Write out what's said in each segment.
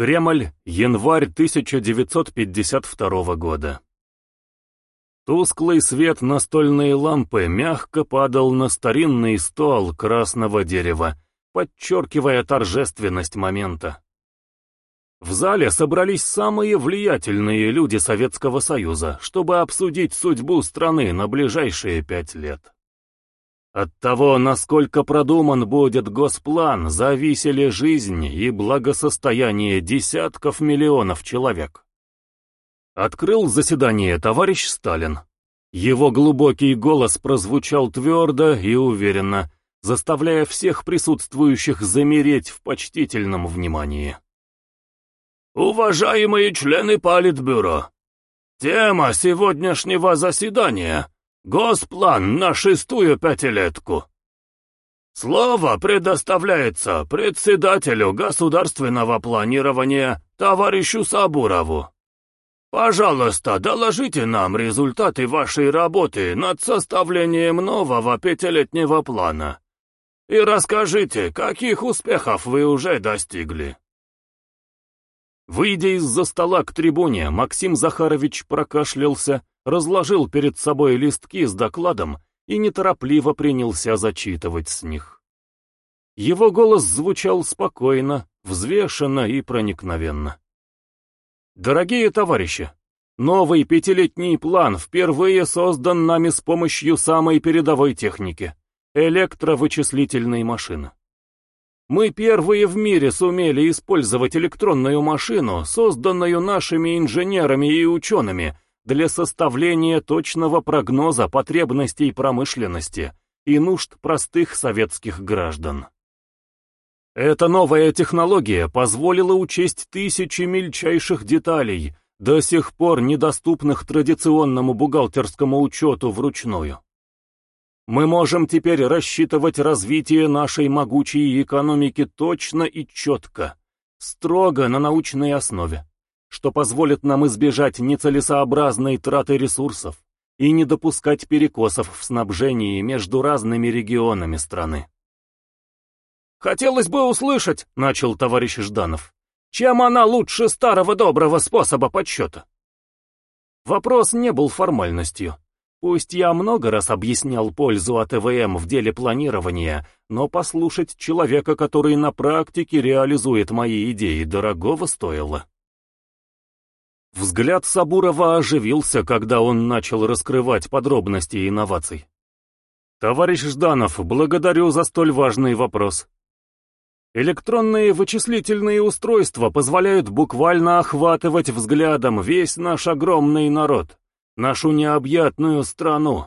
Кремль, январь 1952 года. Тусклый свет настольной лампы мягко падал на старинный стол красного дерева, подчеркивая торжественность момента. В зале собрались самые влиятельные люди Советского Союза, чтобы обсудить судьбу страны на ближайшие пять лет. От того, насколько продуман будет госплан, зависели жизнь и благосостояние десятков миллионов человек. Открыл заседание товарищ Сталин. Его глубокий голос прозвучал твердо и уверенно, заставляя всех присутствующих замереть в почтительном внимании. Уважаемые члены Политбюро, тема сегодняшнего заседания — Госплан на шестую пятилетку. Слово предоставляется председателю государственного планирования товарищу Сабурову. Пожалуйста, доложите нам результаты вашей работы над составлением нового пятилетнего плана и расскажите, каких успехов вы уже достигли. Выйдя из-за стола к трибуне, Максим Захарович прокашлялся, разложил перед собой листки с докладом и неторопливо принялся зачитывать с них. Его голос звучал спокойно, взвешенно и проникновенно. Дорогие товарищи, новый пятилетний план впервые создан нами с помощью самой передовой техники — электровычислительной машины. Мы первые в мире сумели использовать электронную машину, созданную нашими инженерами и учеными, для составления точного прогноза потребностей промышленности и нужд простых советских граждан. Эта новая технология позволила учесть тысячи мельчайших деталей, до сих пор недоступных традиционному бухгалтерскому учету вручную. Мы можем теперь рассчитывать развитие нашей могучей экономики точно и четко, строго на научной основе, что позволит нам избежать нецелесообразной траты ресурсов и не допускать перекосов в снабжении между разными регионами страны. «Хотелось бы услышать», — начал товарищ Жданов, «чем она лучше старого доброго способа подсчета?» Вопрос не был формальностью. Пусть я много раз объяснял пользу АТВМ в деле планирования, но послушать человека, который на практике реализует мои идеи, дорогого стоило. Взгляд Сабурова оживился, когда он начал раскрывать подробности инноваций. «Товарищ Жданов, благодарю за столь важный вопрос. Электронные вычислительные устройства позволяют буквально охватывать взглядом весь наш огромный народ нашу необъятную страну.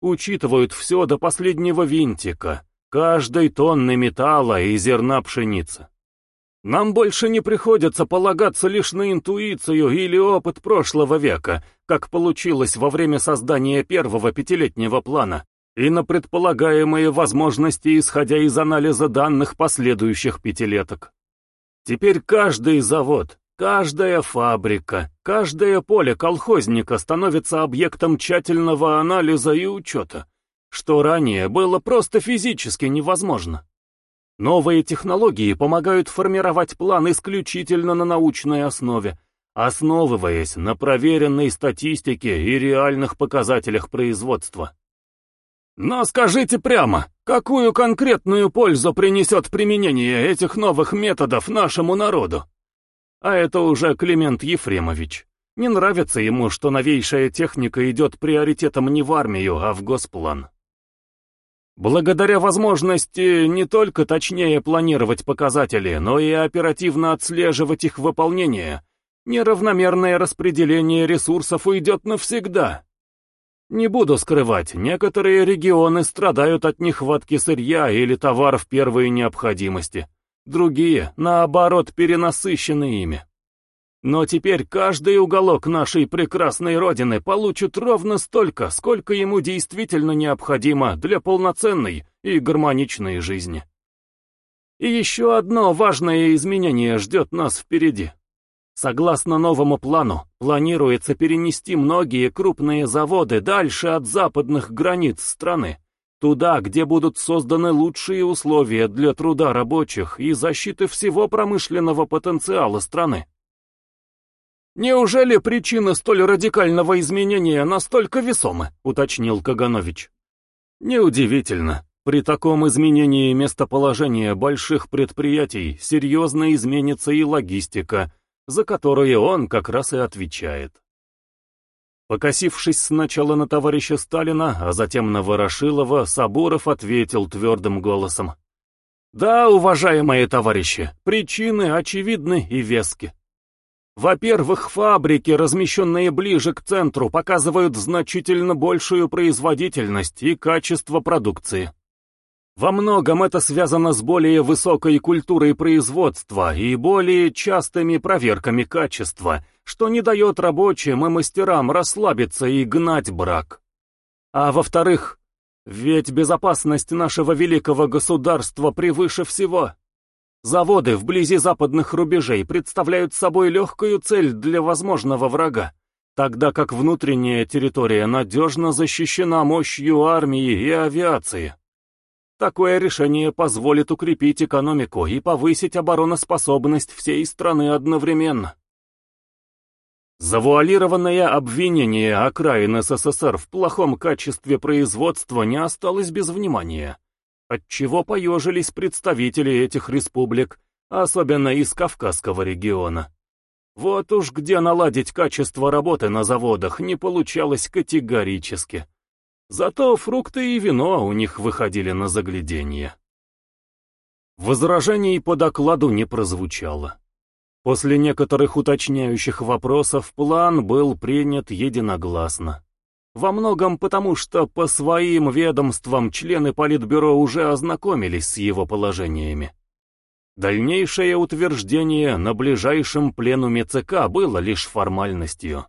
Учитывают все до последнего винтика, каждой тонны металла и зерна пшеницы. Нам больше не приходится полагаться лишь на интуицию или опыт прошлого века, как получилось во время создания первого пятилетнего плана, и на предполагаемые возможности, исходя из анализа данных последующих пятилеток. Теперь каждый завод, Каждая фабрика, каждое поле колхозника становится объектом тщательного анализа и учета, что ранее было просто физически невозможно. Новые технологии помогают формировать план исключительно на научной основе, основываясь на проверенной статистике и реальных показателях производства. Но скажите прямо, какую конкретную пользу принесет применение этих новых методов нашему народу? А это уже Климент Ефремович. Не нравится ему, что новейшая техника идет приоритетом не в армию, а в госплан. Благодаря возможности не только точнее планировать показатели, но и оперативно отслеживать их выполнение, неравномерное распределение ресурсов уйдет навсегда. Не буду скрывать, некоторые регионы страдают от нехватки сырья или товаров первой необходимости другие, наоборот, перенасыщены ими. Но теперь каждый уголок нашей прекрасной Родины получит ровно столько, сколько ему действительно необходимо для полноценной и гармоничной жизни. И еще одно важное изменение ждет нас впереди. Согласно новому плану, планируется перенести многие крупные заводы дальше от западных границ страны, Туда, где будут созданы лучшие условия для труда рабочих и защиты всего промышленного потенциала страны. «Неужели причины столь радикального изменения настолько весомы?» — уточнил Каганович. «Неудивительно. При таком изменении местоположения больших предприятий серьезно изменится и логистика, за которую он как раз и отвечает. Покосившись сначала на товарища Сталина, а затем на Ворошилова, Сабуров ответил твердым голосом. «Да, уважаемые товарищи, причины очевидны и вески. Во-первых, фабрики, размещенные ближе к центру, показывают значительно большую производительность и качество продукции. Во многом это связано с более высокой культурой производства и более частыми проверками качества, что не дает рабочим и мастерам расслабиться и гнать брак. А во-вторых, ведь безопасность нашего великого государства превыше всего. Заводы вблизи западных рубежей представляют собой легкую цель для возможного врага, тогда как внутренняя территория надежно защищена мощью армии и авиации. Такое решение позволит укрепить экономику и повысить обороноспособность всей страны одновременно. Завуалированное обвинение окраин СССР в плохом качестве производства не осталось без внимания, отчего поежились представители этих республик, особенно из Кавказского региона. Вот уж где наладить качество работы на заводах не получалось категорически. Зато фрукты и вино у них выходили на загляденье. Возражений по докладу не прозвучало. После некоторых уточняющих вопросов план был принят единогласно. Во многом потому, что по своим ведомствам члены Политбюро уже ознакомились с его положениями. Дальнейшее утверждение на ближайшем пленуме ЦК было лишь формальностью.